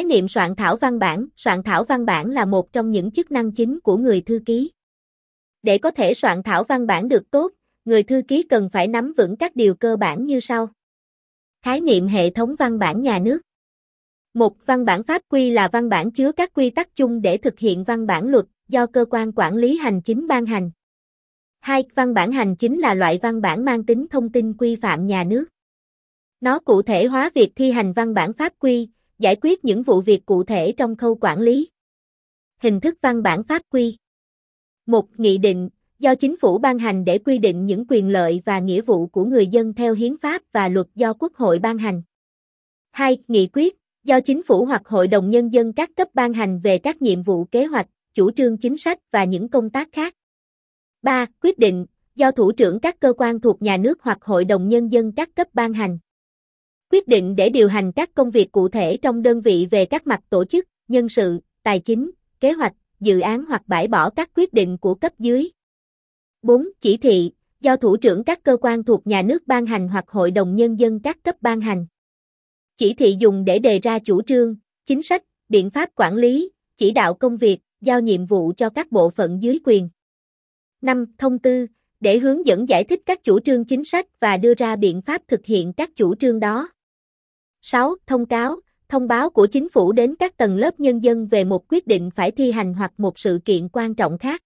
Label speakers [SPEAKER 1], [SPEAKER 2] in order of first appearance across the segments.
[SPEAKER 1] Khái niệm soạn thảo văn bản, soạn thảo văn bản là một trong những chức năng chính của người thư ký. Để có thể soạn thảo văn bản được tốt, người thư ký cần phải nắm vững các điều cơ bản như sau. Khái niệm hệ thống văn bản nhà nước. Một văn bản pháp quy là văn bản chứa các quy tắc chung để thực hiện văn bản luật do cơ quan quản lý hành chính ban hành. Hai, văn bản hành chính là loại văn bản mang tính thông tin quy phạm nhà nước. Nó cụ thể hóa việc thi hành văn bản pháp quy, giải quyết những vụ việc cụ thể trong khâu quản lý. Hình thức văn bản pháp quy. Một nghị định do chính phủ ban hành để quy định những quyền lợi và nghĩa vụ của người dân theo hiến pháp và luật do Quốc hội ban hành. 2. Nghị quyết do chính phủ hoặc hội đồng nhân dân các cấp ban hành về các nhiệm vụ kế hoạch, chủ trương chính sách và những công tác khác. 3. Quyết định do thủ trưởng các cơ quan thuộc nhà nước hoặc hội đồng nhân dân các cấp ban hành. Quyết định để điều hành các công việc cụ thể trong đơn vị về các mặt tổ chức, nhân sự, tài chính, kế hoạch, dự án hoặc bãi bỏ các quyết định của cấp dưới. 4. Chỉ thị, do thủ trưởng các cơ quan thuộc nhà nước ban hành hoặc hội đồng nhân dân các cấp ban hành. Chỉ thị dùng để đề ra chủ trương, chính sách, biện pháp quản lý, chỉ đạo công việc, giao nhiệm vụ cho các bộ phận dưới quyền. 5. Thông tư, để hướng dẫn giải thích các chủ trương chính sách và đưa ra biện pháp thực hiện các chủ trương đó. 6. Thông cáo, thông báo của chính phủ đến các tầng lớp nhân dân về một quyết định phải thi hành hoặc một sự kiện quan trọng khác.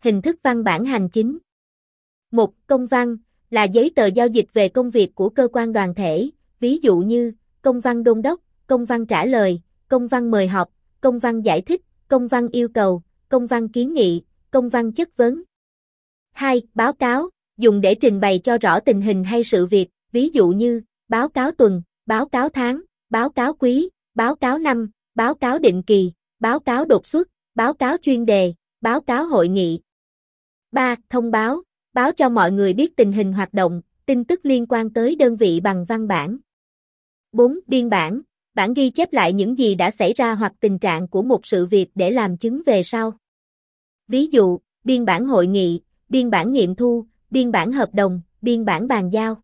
[SPEAKER 1] Hình thức văn bản hành chính. 1. Công văn là giấy tờ giao dịch về công việc của cơ quan đoàn thể, ví dụ như công văn đôn đốc, công văn trả lời, công văn mời họp, công văn giải thích, công văn yêu cầu, công văn kiến nghị, công văn chất vấn. 2. Báo cáo, dùng để trình bày cho rõ tình hình hay sự việc, ví dụ như báo cáo tuần, báo cáo tháng, báo cáo quý, báo cáo năm, báo cáo định kỳ, báo cáo đột xuất, báo cáo chuyên đề, báo cáo hội nghị. 3. Thông báo, báo cho mọi người biết tình hình hoạt động, tin tức liên quan tới đơn vị bằng văn bản. 4. Biên bản, bản ghi chép lại những gì đã xảy ra hoặc tình trạng của một sự việc để làm chứng về sau. Ví dụ, biên bản hội nghị, biên bản nghiệm thu, biên bản hợp đồng, biên bản bàn giao.